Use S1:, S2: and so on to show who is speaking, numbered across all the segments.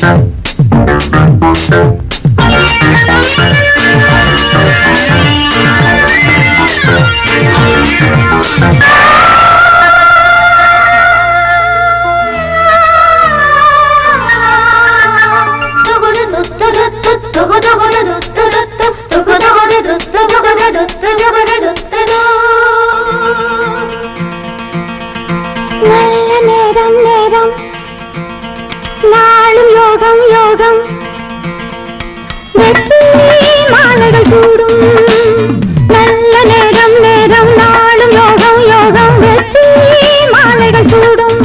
S1: Bye. யோகம். மாலைகள் கூடும். நல்ல நேரம் நேரம் நாளும் யோகம் யோகம். வெற்றி மாலைகள் கூடும்.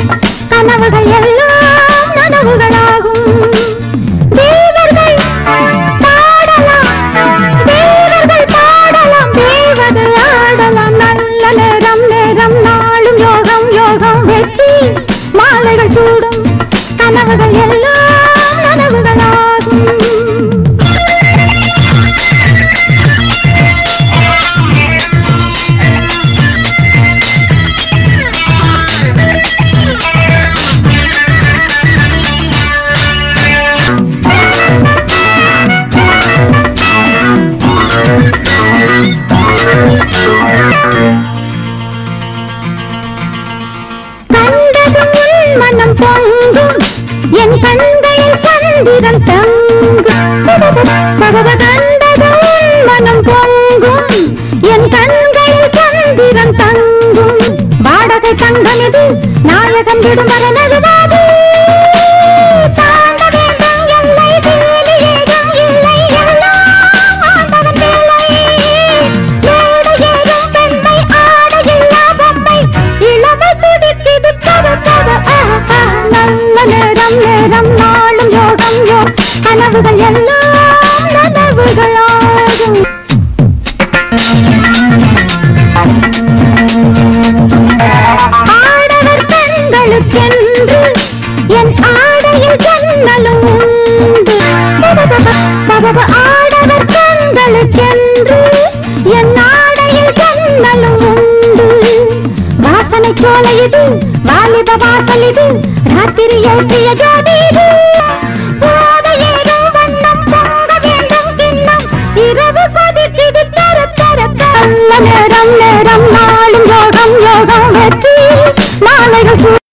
S1: கனவுகள் எல்லாம் நனவுகளாகும். தேவர்கள் பாடலாம் தேவர்கள் பாடலாம் தேவதை ஆடலாம். நல்ல நேரம் நேரம் நாளும் யோகம் யோகம். வெற்றி மாலைகள் கூடும். கனவுகள் எல்லாம் தங்கும். என் கண்களில் சந்திரன் தங்கும். பகவ மனம் பொங்கும். என் கண்களில் சந்திரன் தங்கும். வாடகை தங்கம் இது நாயகன் விடும் வரனழுவாது கனவுகள் எல்லாம் நனவுகளாகும். ஆடவர் பெண்களுக்கென்று என் ஆடையில் கண்ணலும் உண்டு. பகவ ஆடவர் பெண்களுக்கென்று என் ஆடையில் கண்ணலும் உண்டு. வாசனை சோலை இது வாலிப வாசல் இது ராத்திரி ஏற்றிய நல்ல நேரம்